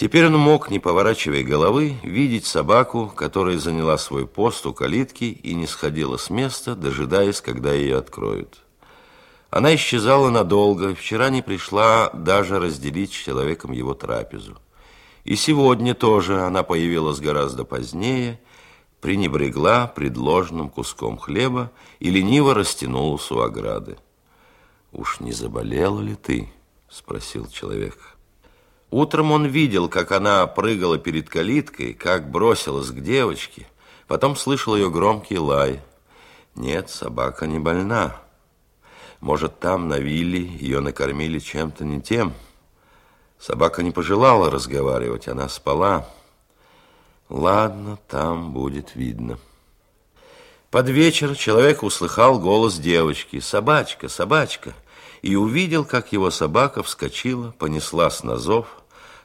Теперь он мог, не поворачивая головы, видеть собаку, которая заняла свой пост у калитки и не сходила с места, дожидаясь, когда ее откроют. Она исчезала надолго, вчера не пришла даже разделить с человеком его трапезу. И сегодня тоже она появилась гораздо позднее, пренебрегла предложенным куском хлеба и лениво растянулась у ограды. «Уж не заболела ли ты?» – спросил человек. Утром он видел, как она прыгала перед калиткой, как бросилась к девочке. Потом слышал ее громкий лай. Нет, собака не больна. Может, там, на вилле, ее накормили чем-то не тем. Собака не пожелала разговаривать, она спала. Ладно, там будет видно. Под вечер человек услыхал голос девочки. «Собачка, собачка!» И увидел, как его собака вскочила, понеслась на зов,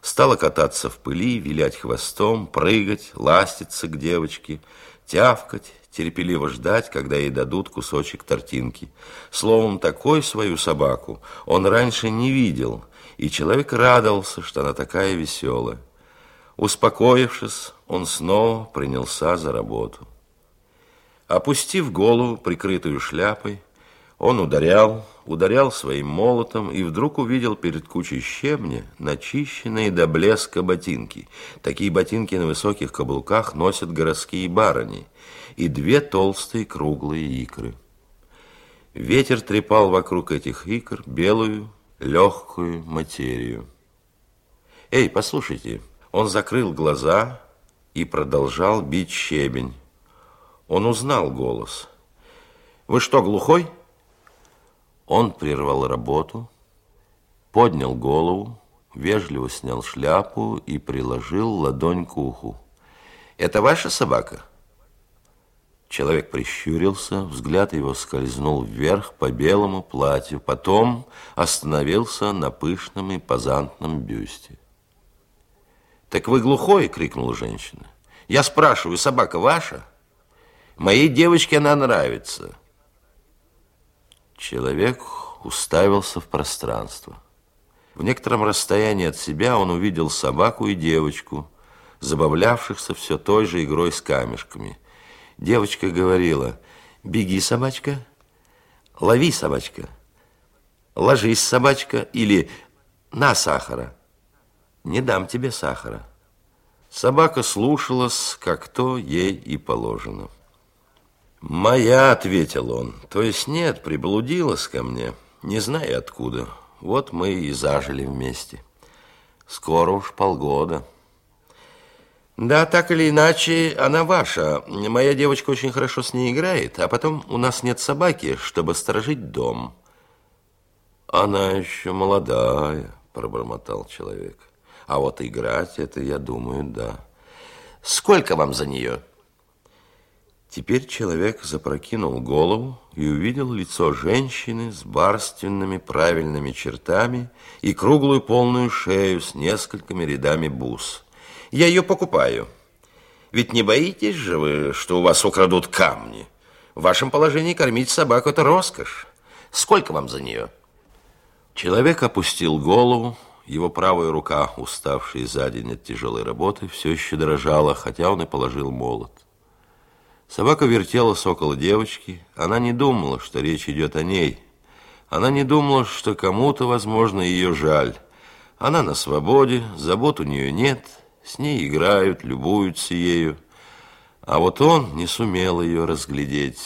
Стала кататься в пыли, вилять хвостом, прыгать, ластиться к девочке, тявкать, терпеливо ждать, когда ей дадут кусочек тортинки. Словом, такой свою собаку он раньше не видел, и человек радовался, что она такая веселая. Успокоившись, он снова принялся за работу. Опустив голову, прикрытую шляпой, он ударял, ударял своим молотом и вдруг увидел перед кучей щебня начищенные до блеска ботинки. Такие ботинки на высоких каблуках носят городские барыни и две толстые круглые икры. Ветер трепал вокруг этих икр белую, легкую материю. «Эй, послушайте!» Он закрыл глаза и продолжал бить щебень. Он узнал голос. «Вы что, глухой?» Он прервал работу, поднял голову, вежливо снял шляпу и приложил ладонь к уху. «Это ваша собака?» Человек прищурился, взгляд его скользнул вверх по белому платью, потом остановился на пышном и позантном бюсте. «Так вы глухой?» — крикнула женщина. «Я спрашиваю, собака ваша? Моей девочке она нравится». Человек уставился в пространство. В некотором расстоянии от себя он увидел собаку и девочку, забавлявшихся все той же игрой с камешками. Девочка говорила, беги, собачка, лови, собачка, ложись, собачка, или на сахара, не дам тебе сахара. Собака слушалась, как то ей и положено. «Моя», — ответил он. «То есть нет, приблудилась ко мне. Не знаю откуда. Вот мы и зажили вместе. Скоро уж полгода». «Да, так или иначе, она ваша. Моя девочка очень хорошо с ней играет, а потом у нас нет собаки, чтобы сторожить дом». «Она еще молодая», — пробормотал человек. «А вот играть это, я думаю, да». «Сколько вам за нее?» Теперь человек запрокинул голову и увидел лицо женщины с барственными правильными чертами и круглую полную шею с несколькими рядами бус. «Я ее покупаю. Ведь не боитесь же вы, что у вас украдут камни? В вашем положении кормить собаку – это роскошь. Сколько вам за нее?» Человек опустил голову, его правая рука, уставшая за день от тяжелой работы, все еще дрожала, хотя он и положил молот. Собака вертелась около девочки. Она не думала, что речь идет о ней. Она не думала, что кому-то, возможно, ее жаль. Она на свободе, забот у нее нет, с ней играют, любуются ею. А вот он не сумел ее разглядеть.